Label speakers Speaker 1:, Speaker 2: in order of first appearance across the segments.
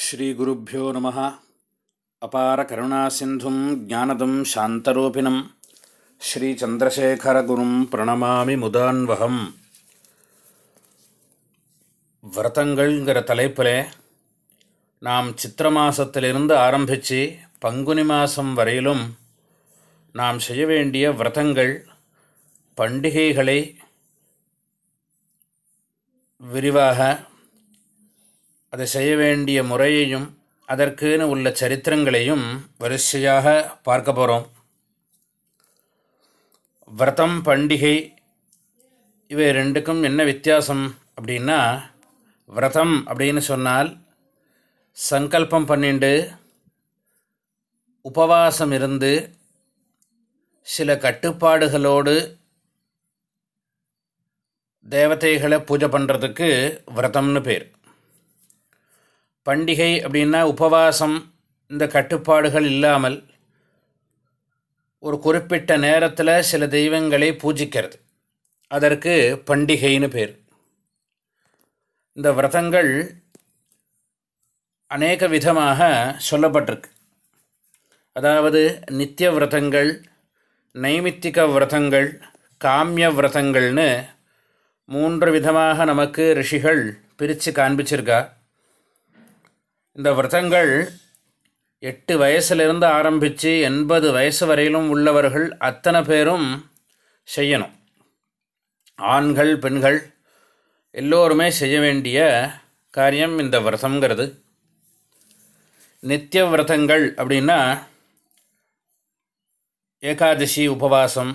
Speaker 1: ஸ்ரீகுருப்போ நம. அபார கருணாசிந்தும் ஜானதம் சாந்தரூபிணம். ஸ்ரீச்சந்திரசேகரகுரும் பிரணமாமி முதான்வகம். விரதங்கள்ங்கிற தலைப்பில் நாம் சித்திர மாதத்திலிருந்து ஆரம்பித்து பங்குனி மாதம் வரையிலும் நாம் செய்ய வேண்டிய விரதங்கள் பண்டிகைகளை விரிவாக அதை செய்ய வேண்டிய முறையையும் அதற்குன்னு உள்ள சரித்திரங்களையும் வரிசையாக பார்க்க போகிறோம் விரதம் பண்டிகை இவை ரெண்டுக்கும் என்ன வித்தியாசம் அப்படின்னா விரதம் அப்படின்னு சொன்னால் சங்கல்பம் பண்ணிண்டு உபவாசம் இருந்து சில கட்டுப்பாடுகளோடு தேவதைகளை பூஜை பண்ணுறதுக்கு விரதம்னு பேர். பண்டிகை அப்படின்னா உபவாசம் இந்த கட்டுப்பாடுகள் இல்லாமல் ஒரு குறிப்பிட்ட நேரத்தில் சில தெய்வங்களை பூஜிக்கிறது. அதற்கு பண்டிகைன்னு பேர். இந்த விரதங்கள் அநேக விதமாக சொல்லப்பட்டிருக்கு. அதாவது நித்திய விரதங்கள் நைமித்திக விரதங்கள் காமிய விரதங்கள்னு மூன்று விதமாக நமக்கு ரிஷிகள் பிரித்து காண்பிச்சிருக்கா. இந்த விரதங்கள் எட்டு வயசுலேருந்து ஆரம்பித்து எண்பது வயசு வரையிலும் உள்ளவர்கள் அத்தனை பேரும் செய்யணும். ஆண்கள் பெண்கள் எல்லோருமே செய்ய வேண்டிய காரியம் இந்த விரதங்கிறது நித்திய விரதங்கள் அப்படின்னா ஏகாதசி உபவாசம்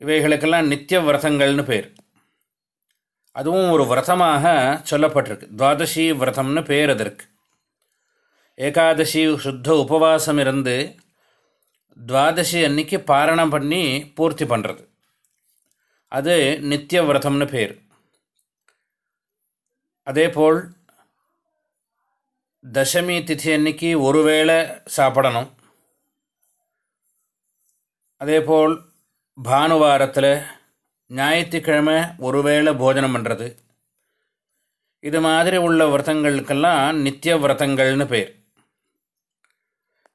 Speaker 1: இவைகளுக்கெல்லாம் நித்திய விரதங்கள்னு பேர். அதுவும் ஒரு விரதமாக சொல்லப்பட்டிருக்கு. துவாதசி விரதம்னு பேர் அதற்கு. ஏகாதசி சுத்த உபவாசம் இருந்து துவாதசி அன்னைக்கு பாரணம் பண்ணி பூர்த்தி பண்ணுறது அது நித்திய விரதம்னு பேர். அதேபோல் தசமி திதி அன்னைக்கு ஒரு வேளை சாப்பிடணும். அதேபோல் பானுவாரத்தில் ஞாயிற்றுக்கிழமை ஒருவேளை போஜனம் பண்ணுறது இது மாதிரி உள்ள விரதங்களுக்கெல்லாம் நித்திய விரதங்கள்னு பேர்.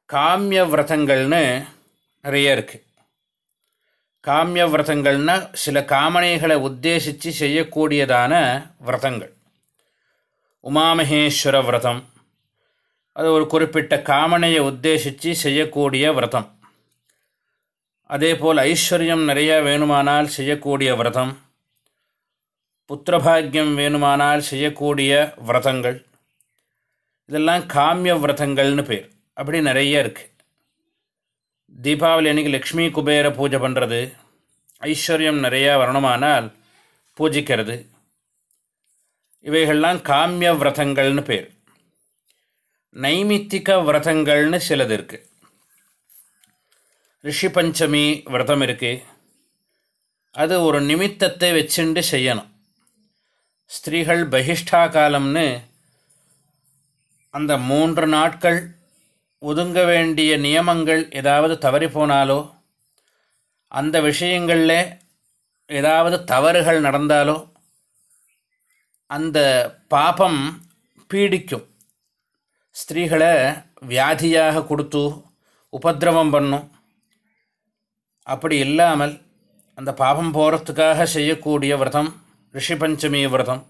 Speaker 1: காமிய விரதங்கள்னு நிறைய இருக்குது காமிய விரதங்கள்னால் சில காமனைகளை உத்தேசித்து செய்யக்கூடியதான விரதங்கள். உமாமகேஸ்வர விரதம். அது ஒரு குறிப்பிட்ட காமனையை உத்தேசித்து செய்யக்கூடிய விரதம். அதே போல் ஐஸ்வர்யம் நிறையா வேணுமானால் செய்யக்கூடிய விரதம் புத்திரபாகியம் வேணுமானால் செய்யக்கூடிய விரதங்கள் இதெல்லாம் காமிய விரதங்கள்னு பேர். அப்படி நிறைய இருக்குது தீபாவளி அன்றைக்கி லக்ஷ்மி குபேர பூஜை பண்ணுறது ஐஸ்வர்யம் நிறையா வரணுமானால் பூஜிக்கிறது. இவைகள்லாம் காமிய விரதங்கள்னு பேர். நைமித்திக விரதங்கள்னு சிலது இருக்குது ரிஷி பஞ்சமி விரதம் இருக்குது அது ஒரு நிமித்தத்தை வச்சுண்டு செய்யணும். ஸ்திரீகள் பகிஷ்டா காலம்னு அந்த மூன்று நாட்கள் ஒதுங்க வேண்டிய நியமங்கள் ஏதாவது தவறி போனாலோ அந்த விஷயங்களில் ஏதாவது தவறுகள் நடந்தாலோ அந்த பாபம் பீடிக்கும். ஸ்திரீகளை வியாதியாக கொடுத்து உபதிரவம் பண்ணும். அப்படி இல்லாமல் அந்த பாபம் போகிறதுக்காக செய்யக்கூடிய விரதம் ரிஷி பஞ்சமி விரதம்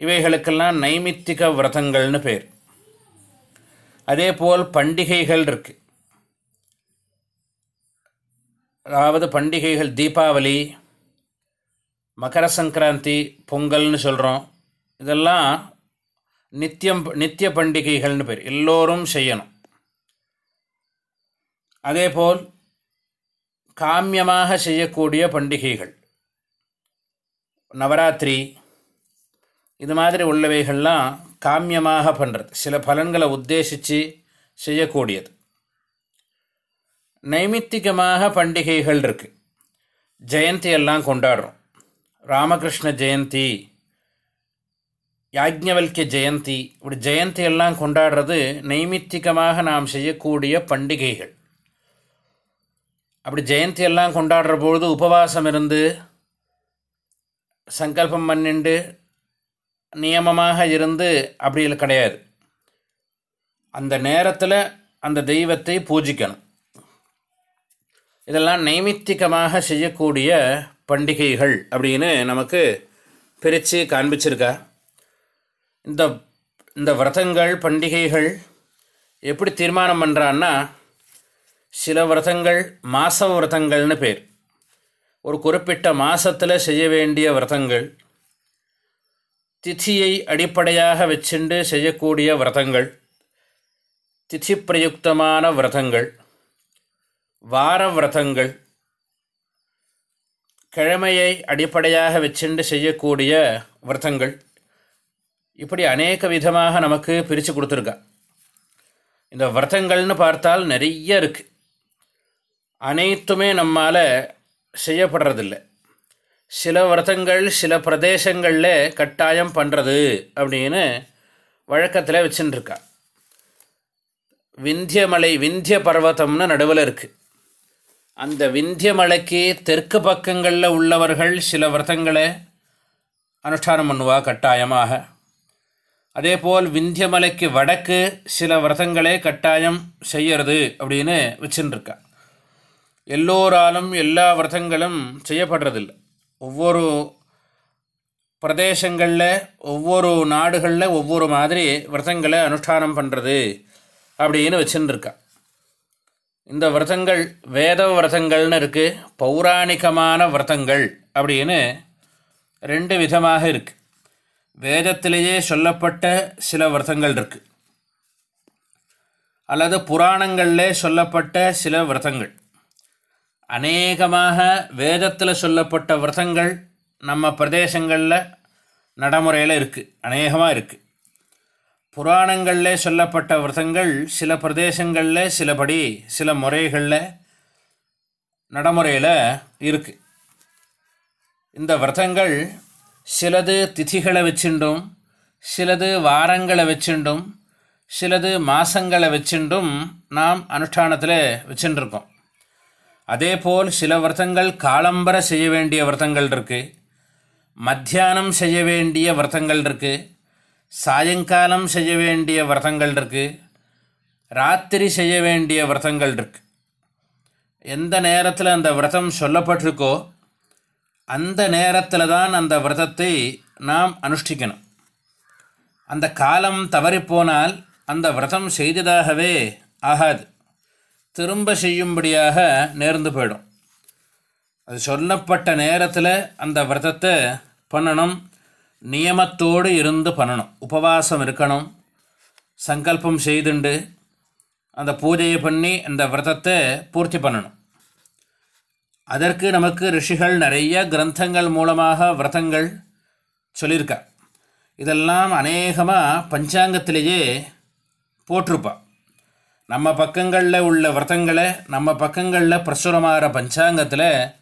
Speaker 1: இவைகளுக்கெல்லாம் நைமித்திக விரதங்கள்னு பேர். அதே போல் பண்டிகைகள் இருக்குது அதாவது பண்டிகைகள் தீபாவளி மகர சங்கராந்தி பொங்கல்னு சொல்கிறோம் இதெல்லாம் நித்தியம் நித்திய பண்டிகைகள்னு பேர். எல்லோரும் செய்யணும். அதேபோல் காமியமாக செய்யக்கூடிய பண்டிகைகள். நவராத்திரி இது மாதிரி உள்ளவைகள்லாம் காமியமாக பண்ணுறது சில பலன்களை உத்தேசித்து செய்யக்கூடியது. நைமித்திகமாக பண்டிகைகள் இருக்குது ஜெயந்தி எல்லாம் கொண்டாடுறோம். ராமகிருஷ்ண ஜெயந்தி யாஜ்ஞவல்க்கிய ஜெயந்தி இப்படி ஜெயந்தி எல்லாம் கொண்டாடுறது நைமித்திகமாக நாம் செய்யக்கூடிய பண்டிகைகள். அப்படி ஜெயந்தி எல்லாம் கொண்டாடுற பொழுது உபவாசம் இருந்து சங்கல்பம் பண்ணிண்டு நியமமாக இருந்து அப்படி கிடையாது. அந்த நேரத்தில் அந்த தெய்வத்தை பூஜிக்கணும். இதெல்லாம் நைமித்திகமாக செய்யக்கூடிய பண்டிகைகள் அப்படின்னு நமக்கு பிரித்து காண்பிச்சிருக்கா. இந்த இந்த விரதங்கள் பண்டிகைகள் எப்படி தீர்மானம் பண்ணுறான்னா சில விரதங்கள் மாச விரதங்கள்னு பேர். ஒரு குறிப்பிட்ட மாதத்தில் செய்ய வேண்டிய விரதங்கள் திதியை அடிப்படையாக வச்சுண்டு செய்யக்கூடிய விரதங்கள் திதி பிரயுக்தமான விரதங்கள் வார விரதங்கள் கிழமையை அடிப்படையாக வச்சுண்டு செய்யக்கூடிய விரதங்கள். இப்படி அநேக விதமாக நமக்கு பிரித்து கொடுத்துருக்கா. இந்த விரதங்கள்னு பார்த்தால் நிறைய இருக்குது அனைத்துமே நம்மால் செய்யப்படுறதில்லை. சில விரதங்கள் சில பிரதேசங்களில் கட்டாயம் பண்ணுறது அப்படின்னு வழக்கத்தில் வச்சுட்டுருக்கா விந்தியமலை விந்திய பர்வத்தம்னு நடுவில் இருக்குது அந்த விந்தியமலைக்கு தெற்கு பக்கங்களில் உள்ளவர்கள் சில விரதங்களை அனுஷ்டானம் பண்ணுவா கட்டாயமாக. அதேபோல் விந்தியமலைக்கு வடக்கு சில விரதங்களே கட்டாயம் செய்யறது அப்படின்னு வச்சுட்டுருக்கா எல்லோராலும் எல்லா விரதங்களும் செய்யப்படுறதில்லை. ஒவ்வொரு பிரதேசங்களில் ஒவ்வொரு நாடுகளில் ஒவ்வொரு மாதிரி விரதங்களை அனுஷ்டானம் பண்ணுறது அப்படின்னு வச்சுட்டுருக்கா இந்த விரதங்கள் வேத விரதங்கள்னு இருக்குது பௌராணிகமான விரதங்கள் அப்படின்னு ரெண்டு விதமாக இருக்குது வேதத்திலேயே சொல்லப்பட்ட சில விரதங்கள் இருக்குது அல்லது புராணங்களில் சொல்லப்பட்ட சில விரதங்கள். அநேகமாக வேதத்தில் சொல்லப்பட்ட விரதங்கள் நம்ம பிரதேசங்களில் நடைமுறையில் இருக்குது அநேகமாக இருக்குது புராணங்களில் சொல்லப்பட்ட விரதங்கள் சில பிரதேசங்களில் சிலபடி சில முறைகளில் நடைமுறையில் இருக்குது இந்த விரதங்கள் சிலது திதிகளை வச்சுண்டும் சிலது வாரங்களை வச்சுண்டும் சிலது மாதங்களை வச்சுண்டும் நாம் அனுஷ்டானத்தில் வச்சுட்டுருக்கோம் அதேபோல் சில விரதங்கள் காலம்பர செய்ய வேண்டிய விரதங்கள் இருக்குது மத்தியானம் செய்ய வேண்டிய விரதங்கள் இருக்குது சாயங்காலம் செய்ய வேண்டிய விரதங்கள் இருக்குது ராத்திரி செய்ய வேண்டிய விரதங்கள் இருக்குது எந்த நேரத்தில் அந்த விரதம் சொல்லப்பட்டிருக்கோ அந்த நேரத்தில் தான் அந்த விரதத்தை நாம் அனுஷ்டிக்கணும். அந்த காலம் தவறிப்போனால் அந்த விரதம் செய்ததாகவே ஆகாது. திரும்ப செய்யும்படியாக நேர்ந்து போயிடும். அது சொல்லப்பட்ட நேரத்தில் அந்த விரதத்தை பண்ணணும். நியமத்தோடு இருந்து பண்ணணும். உபவாசம் இருக்கணும். சங்கல்பம் செய்துண்டு அந்த பூஜையை பண்ணி அந்த விரதத்தை பூர்த்தி பண்ணணும். அதற்கு நமக்கு ரிஷிகள் நிறைய கிரந்தங்கள் மூலமாக விரதங்கள் சொல்லியிருக்கா இதெல்லாம் அநேகமாக பஞ்சாங்கத்திலேயே போட்டிருப்பாள் நம்ம பக்கங்களில் உள்ள விரதங்களை நம்ம பக்கங்களில் பிரசுரமாகிற பஞ்சாங்கத்தில்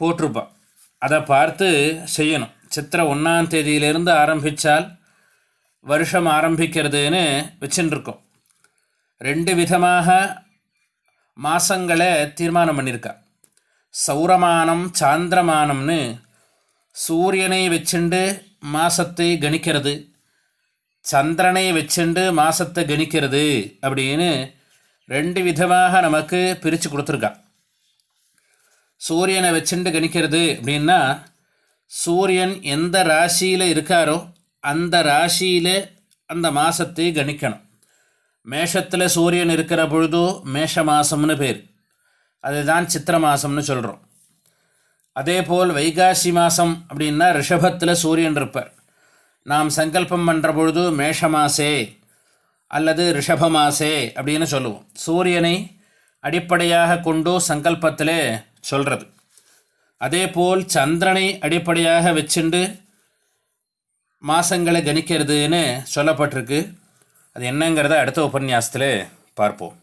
Speaker 1: போட்டிருப்பான் அதை பார்த்து செய்யணும். சித்திரை ஒன்றாம் தேதியிலேருந்து ஆரம்பித்தால் வருஷம் ஆரம்பிக்கிறதுன்னு வச்சுட்டுருக்கோம் ரெண்டு விதமாக மாதங்களை தீர்மானம் பண்ணியிருக்கா. சௌரமானம் சாந்திரமானம்னு சூரியனை வச்சுண்டு மாதத்தை கணிக்கிறது. சந்திரனை வச்சுண்டு மாதத்தை கணிக்கிறது அப்படின்னு ரெண்டு விதமாக நமக்கு பிரித்து கொடுத்துருக்கான் சூரியனை வச்சுண்டு கணிக்கிறது அப்படின்னா சூரியன் எந்த ராசியில் இருக்காரோ அந்த ராசியில் அந்த மாதத்தை கணிக்கணும். மேஷத்தில் சூரியன் இருக்கிற பொழுது மேஷ மாதம்னு பேர். அதுதான் சித்திர மாதம்னு சொல்கிறோம் அதே போல் வைகாசி மாதம் அப்படின்னா ரிஷபத்தில் சூரியன் இருப்பார். நாம் சங்கல்பம் பண்ணுற பொழுது மேஷ மாசே அல்லது ரிஷப மாசே அப்படின்னு சொல்லுவோம். சூரியனை அடிப்படையாக கொண்டு சங்கல்பத்தில் சொல்கிறது அதே போல் சந்திரனை அடிப்படையாக வச்சுண்டு மாதங்களை கணிக்கிறதுன்னு சொல்லப்பட்டிருக்கு. அது என்னங்கிறத அடுத்த உபன்யாசத்தில் பார்ப்போம்.